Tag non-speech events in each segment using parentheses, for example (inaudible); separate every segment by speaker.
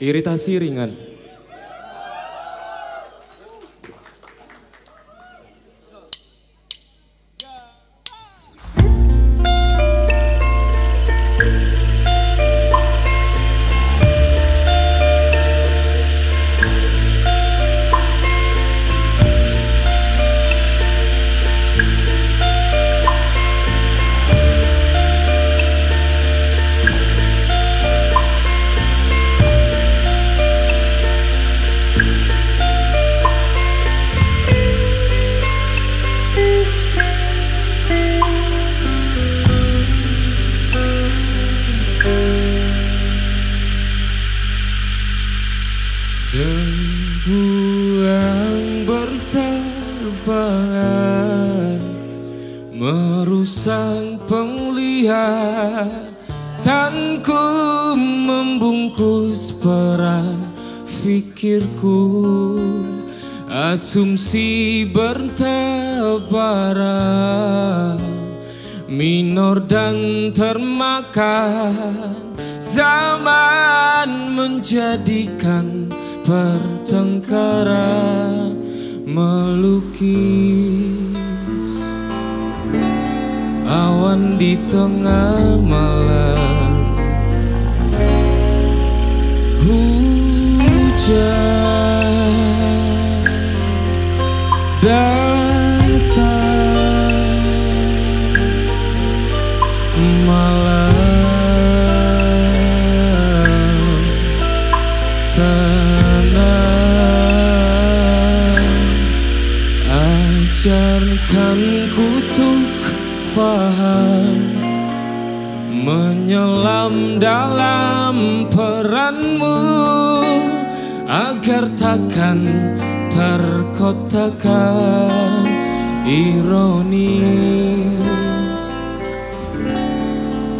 Speaker 1: Iritasi ringan. Berterbangan Merusak penglihatanku Membungkus peran fikirku. Asumsi bertebaran Minor dan termakan. Zaman menjadikan pertengkaran awan di tengah malam ajarkan kutuk faham menyelam dalam peranmu agar takkan terkotakkan ironis.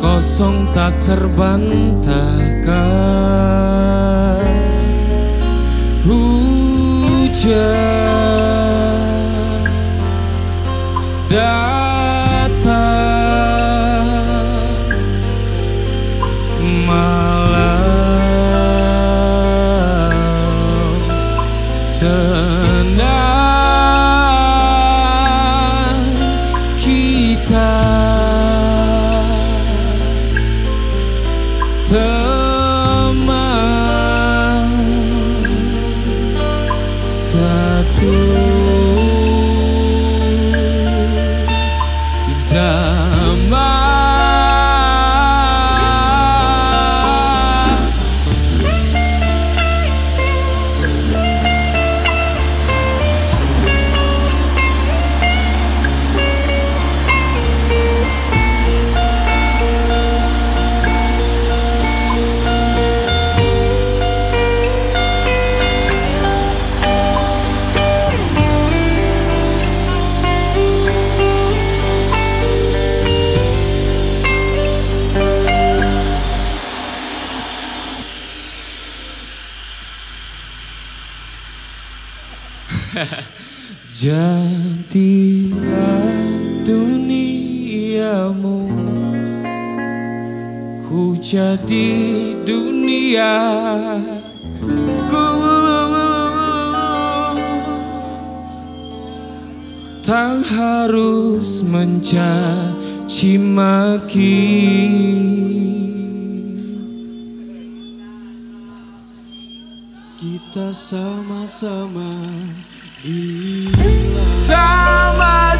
Speaker 1: Kosong tak terbantahkan hujan datang malam tenang kita teman satu (laughs) Jadilah duniamu. Ku jadi dunia. Ku Tak harus mencaci maki.
Speaker 2: Kita sama-sama
Speaker 1: Sama-sama